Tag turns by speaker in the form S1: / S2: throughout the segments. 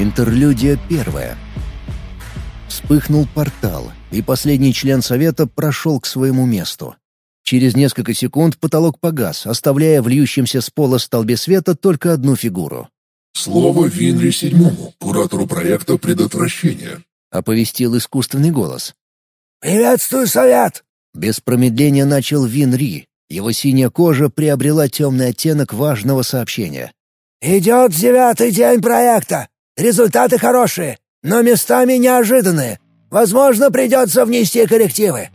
S1: Интерлюдия первая. Вспыхнул портал, и последний член совета прошел к своему месту. Через несколько секунд потолок погас, оставляя в льющемся с пола столбе света только одну фигуру.
S2: «Слово Винри Седьмому, куратору проекта предотвращения», —
S1: оповестил искусственный голос.
S3: «Приветствую, совет!»
S1: Без промедления начал Винри. Его синяя кожа приобрела темный оттенок важного сообщения.
S3: «Идет девятый день проекта. Результаты хорошие, но местами неожиданные. Возможно, придется внести коррективы».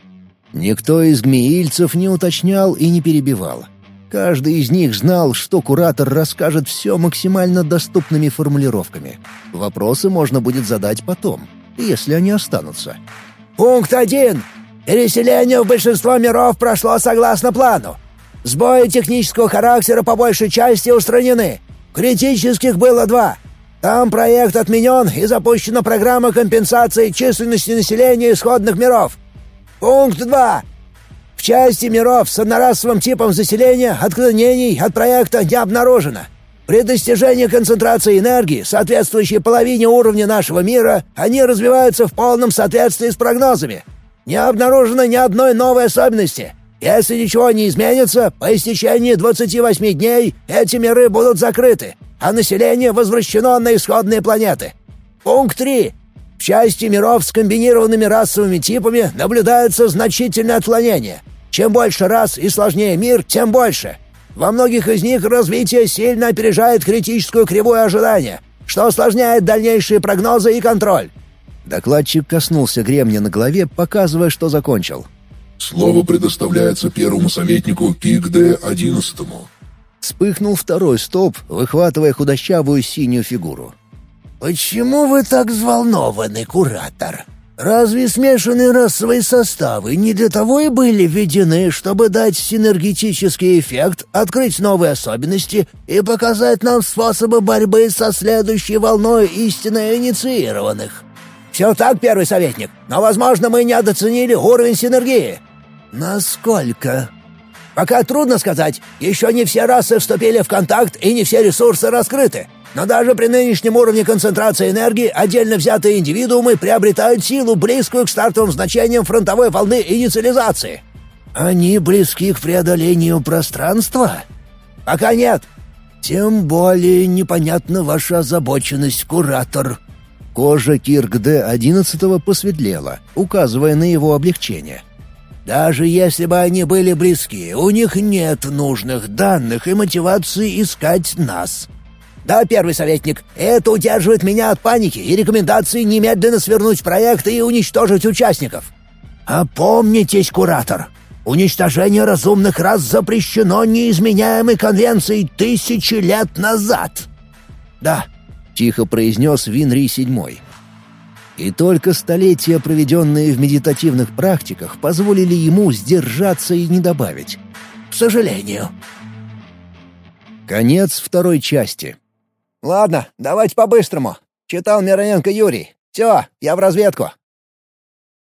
S1: Никто из гмеильцев не уточнял и не перебивал. Каждый из них знал, что куратор расскажет все максимально доступными формулировками. Вопросы можно будет задать потом, если они останутся.
S3: «Пункт один. Переселение в большинство миров прошло согласно плану. Сбои технического характера по большей части устранены. Критических было два. Там проект отменен и запущена программа компенсации численности населения исходных миров. Пункт 2. В части миров с однорасовым типом заселения отклонений от проекта не обнаружено. При достижении концентрации энергии, соответствующей половине уровня нашего мира, они развиваются в полном соответствии с прогнозами. Не обнаружено ни одной новой особенности. Если ничего не изменится, по истечении 28 дней эти миры будут закрыты, а население возвращено на исходные планеты. Пункт 3. В части миров с комбинированными расовыми типами наблюдаются значительные отклонения. Чем больше рас и сложнее мир, тем больше. Во многих из них развитие сильно опережает критическую кривую ожидания, что осложняет дальнейшие прогнозы и контроль.
S1: Докладчик коснулся гремня на голове, показывая, что закончил.
S2: «Слово предоставляется первому советнику КИКД-11».
S1: Вспыхнул второй столб, выхватывая худощавую синюю фигуру.
S3: «Почему вы так взволнованы, куратор? Разве смешанные расовые составы не для того и были введены, чтобы дать синергетический эффект, открыть новые особенности и показать нам способы борьбы со следующей волной истинно инициированных?» «Все так, первый советник, но, возможно, мы недооценили уровень синергии». «Насколько?» «Пока трудно сказать. Еще не все расы вступили в контакт и не все ресурсы раскрыты. Но даже при нынешнем уровне концентрации энергии отдельно взятые индивидуумы приобретают силу, близкую к стартовым значениям фронтовой волны инициализации». «Они близки к преодолению пространства?» «Пока нет». «Тем более непонятна ваша озабоченность, куратор».
S1: Кожа Кирк Д-11 посветлела, указывая на его облегчение.
S3: «Даже если бы они были близки, у них нет нужных данных и мотивации искать нас». «Да, первый советник, это удерживает меня от паники и рекомендации немедленно свернуть проект и уничтожить участников». «Опомнитесь, куратор. Уничтожение разумных рас запрещено неизменяемой конвенцией тысячи лет назад».
S1: «Да, — тихо произнес Винри седьмой. И только столетия, проведенные в медитативных практиках, позволили ему сдержаться и не добавить.
S3: «К сожалению».
S1: Конец второй части.
S3: «Ладно, давайте по-быстрому. Читал Мироненко Юрий. Все, я в разведку».